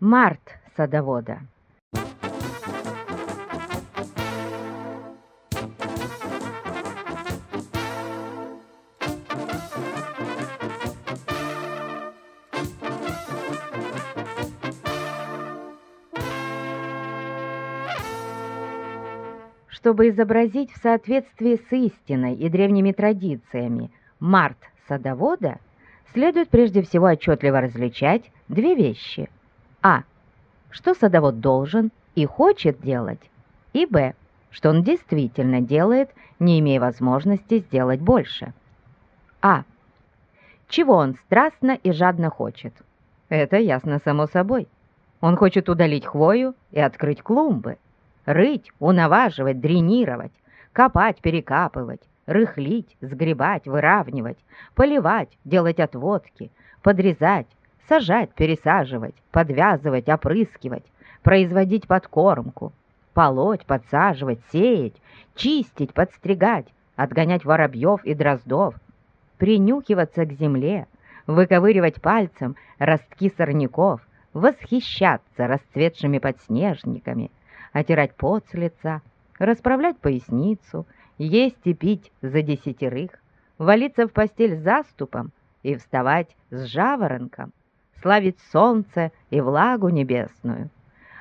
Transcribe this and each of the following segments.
Март садовода. Чтобы изобразить в соответствии с истиной и древними традициями март садовода, следует прежде всего отчетливо различать две вещи – а. Что садовод должен и хочет делать, и Б. Что он действительно делает, не имея возможности сделать больше. А. Чего он страстно и жадно хочет? Это ясно само собой. Он хочет удалить хвою и открыть клумбы, рыть, унаваживать, дренировать, копать, перекапывать, рыхлить, сгребать, выравнивать, поливать, делать отводки, подрезать, сажать, пересаживать, подвязывать, опрыскивать, производить подкормку, полоть, подсаживать, сеять, чистить, подстригать, отгонять воробьев и дроздов, принюхиваться к земле, выковыривать пальцем ростки сорняков, восхищаться расцветшими подснежниками, отирать пот с лица, расправлять поясницу, есть и пить за десятерых, валиться в постель заступом и вставать с жаворонком, славить солнце и влагу небесную,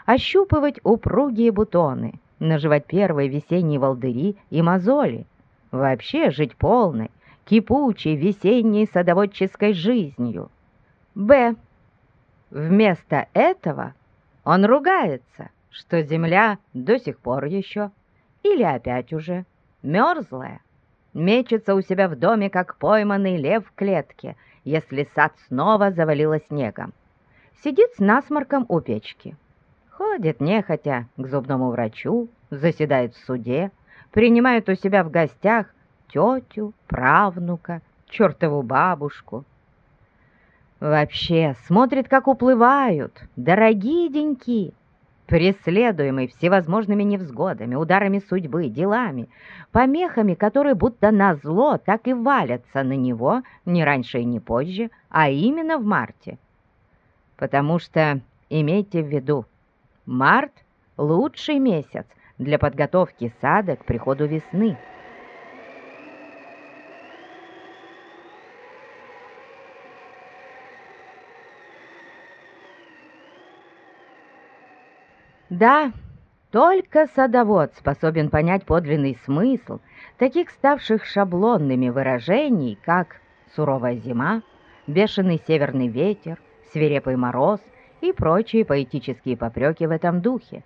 ощупывать упругие бутоны, наживать первые весенние волдыри и мозоли, вообще жить полной, кипучей весенней садоводческой жизнью. Б. Вместо этого он ругается, что земля до сих пор еще, или опять уже, мерзлая, мечется у себя в доме, как пойманный лев в клетке, если сад снова завалило снегом. Сидит с насморком у печки. Ходит нехотя к зубному врачу, заседает в суде, принимает у себя в гостях тетю, правнука, чертову бабушку. Вообще смотрит, как уплывают, дорогие деньки, преследуемый всевозможными невзгодами, ударами судьбы, делами, помехами, которые будто назло так и валятся на него не раньше и не позже, а именно в марте. Потому что, имейте в виду, март – лучший месяц для подготовки сада к приходу весны – Да, только садовод способен понять подлинный смысл таких ставших шаблонными выражений, как «суровая зима», «бешеный северный ветер», «свирепый мороз» и прочие поэтические попреки в этом духе.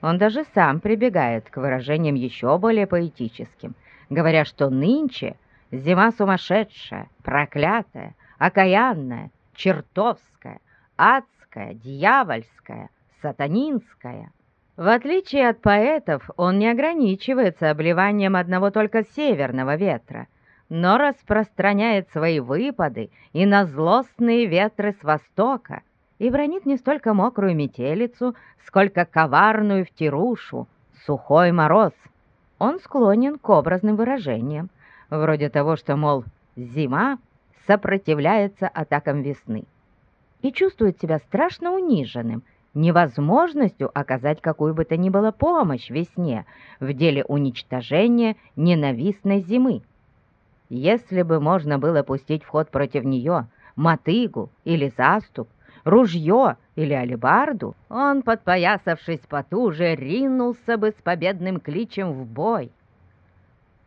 Он даже сам прибегает к выражениям еще более поэтическим, говоря, что нынче зима сумасшедшая, проклятая, окаянная, чертовская, адская, дьявольская – сатанинская. В отличие от поэтов, он не ограничивается обливанием одного только северного ветра, но распространяет свои выпады и на злостные ветры с востока и бронит не столько мокрую метелицу, сколько коварную втирушу, сухой мороз. Он склонен к образным выражениям, вроде того, что, мол, зима сопротивляется атакам весны и чувствует себя страшно униженным – невозможностью оказать какую бы то ни было помощь весне в деле уничтожения ненавистной зимы. Если бы можно было пустить в ход против нее мотыгу или заступ, ружье или алебарду, он, подпоясавшись потуже, ринулся бы с победным кличем в бой.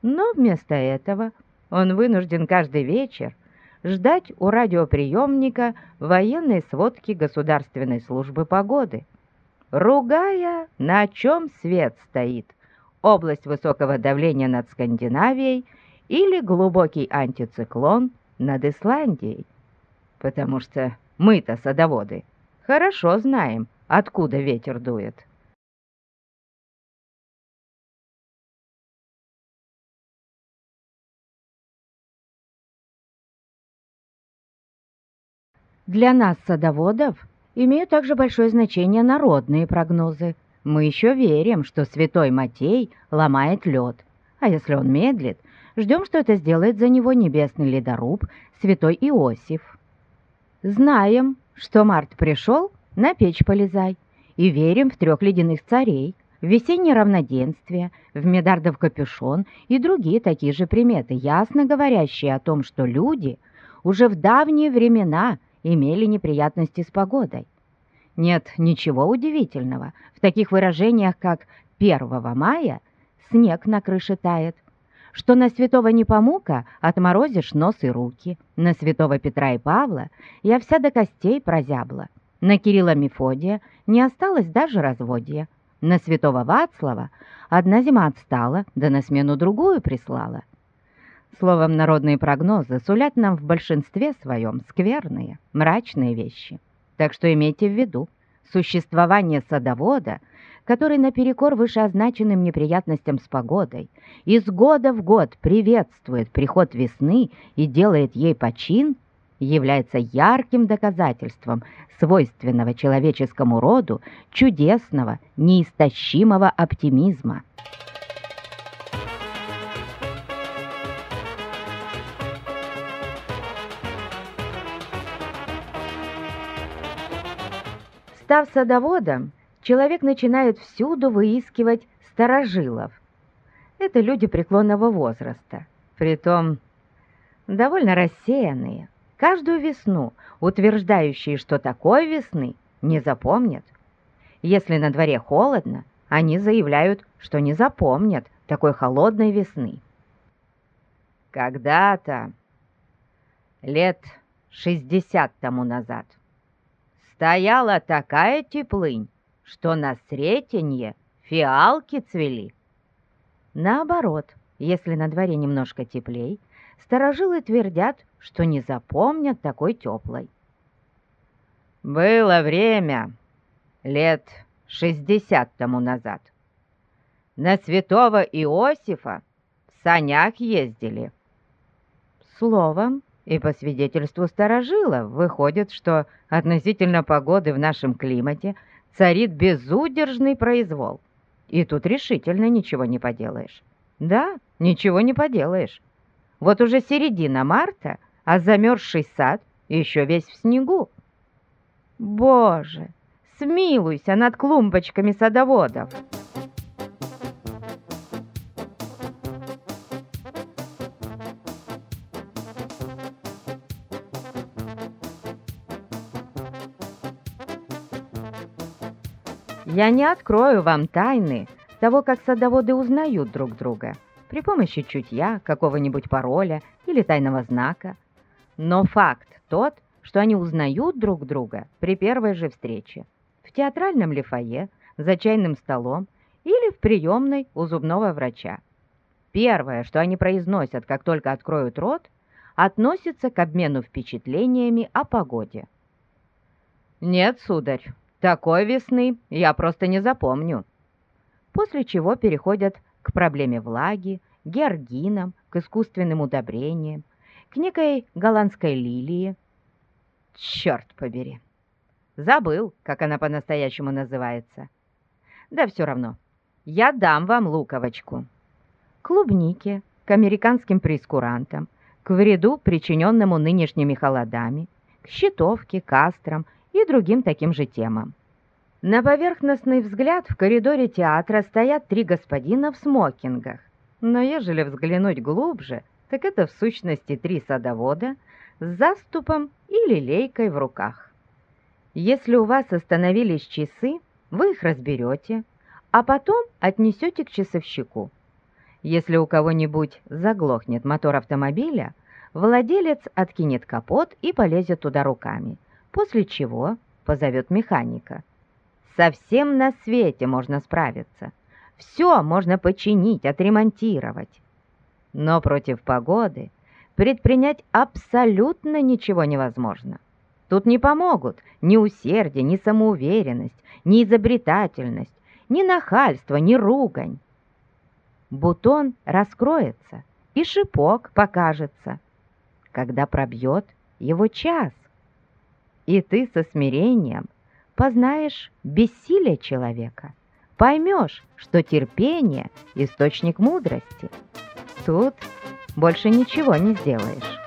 Но вместо этого он вынужден каждый вечер ждать у радиоприемника военной сводки Государственной службы погоды, ругая, на чем свет стоит, область высокого давления над Скандинавией или глубокий антициклон над Исландией. Потому что мы-то, садоводы, хорошо знаем, откуда ветер дует. Для нас, садоводов, имеют также большое значение народные прогнозы. Мы еще верим, что святой Матей ломает лед, а если он медлит, ждем, что это сделает за него небесный ледоруб, святой Иосиф. Знаем, что март пришел на печь полезай и верим в трех ледяных царей, в весеннее равноденствие, в медардов капюшон и другие такие же приметы, ясно говорящие о том, что люди уже в давние времена имели неприятности с погодой. Нет ничего удивительного в таких выражениях, как «1 мая» снег на крыше тает, что на святого Непомука отморозишь нос и руки, на святого Петра и Павла я вся до костей прозябла, на Кирилла Мефодия не осталось даже разводья, на святого Вацлава одна зима отстала, да на смену другую прислала. Словом, народные прогнозы сулят нам в большинстве своем скверные, мрачные вещи. Так что имейте в виду, существование садовода, который наперекор вышеозначенным неприятностям с погодой из года в год приветствует приход весны и делает ей почин, является ярким доказательством свойственного человеческому роду чудесного, неистощимого оптимизма. Став садоводом, человек начинает всюду выискивать старожилов. Это люди преклонного возраста, притом довольно рассеянные, каждую весну утверждающие, что такой весны не запомнят. Если на дворе холодно, они заявляют, что не запомнят такой холодной весны. Когда-то, лет шестьдесят тому назад, стояла такая теплынь, что на Сретенье фиалки цвели. Наоборот, если на дворе немножко теплей, Старожилы твердят, что не запомнят такой теплой. Было время, лет шестьдесят тому назад. На святого Иосифа в санях ездили. Словом, и по свидетельству старожила, выходит, что относительно погоды в нашем климате царит безудержный произвол. И тут решительно ничего не поделаешь. Да, ничего не поделаешь. Вот уже середина марта, а замерзший сад еще весь в снегу. Боже, смилуйся над клумбочками садоводов. Я не открою вам тайны того, как садоводы узнают друг друга при помощи чутья, какого-нибудь пароля или тайного знака. Но факт тот, что они узнают друг друга при первой же встрече. В театральном ли за чайным столом или в приемной у зубного врача. Первое, что они произносят, как только откроют рот, относится к обмену впечатлениями о погоде. «Нет, сударь, такой весны я просто не запомню». После чего переходят к проблеме влаги, георгинам, к искусственным удобрениям, к некой голландской лилии. Черт побери! Забыл, как она по-настоящему называется. Да все равно, я дам вам луковочку. Клубники, к американским прескурантам, к вреду, причиненному нынешними холодами, к щитовке, кастрам и другим таким же темам. На поверхностный взгляд в коридоре театра стоят три господина в смокингах. Но ежели взглянуть глубже, так это в сущности три садовода с заступом или лейкой в руках. Если у вас остановились часы, вы их разберете, а потом отнесете к часовщику. Если у кого-нибудь заглохнет мотор автомобиля, владелец откинет капот и полезет туда руками, после чего позовет механика. Совсем на свете можно справиться. Все можно починить, отремонтировать. Но против погоды предпринять абсолютно ничего невозможно. Тут не помогут ни усердие, ни самоуверенность, ни изобретательность, ни нахальство, ни ругань. Бутон раскроется, и шипок покажется, когда пробьет его час. И ты со смирением познаешь бессилие человека, поймешь, что терпение – источник мудрости. Тут больше ничего не сделаешь.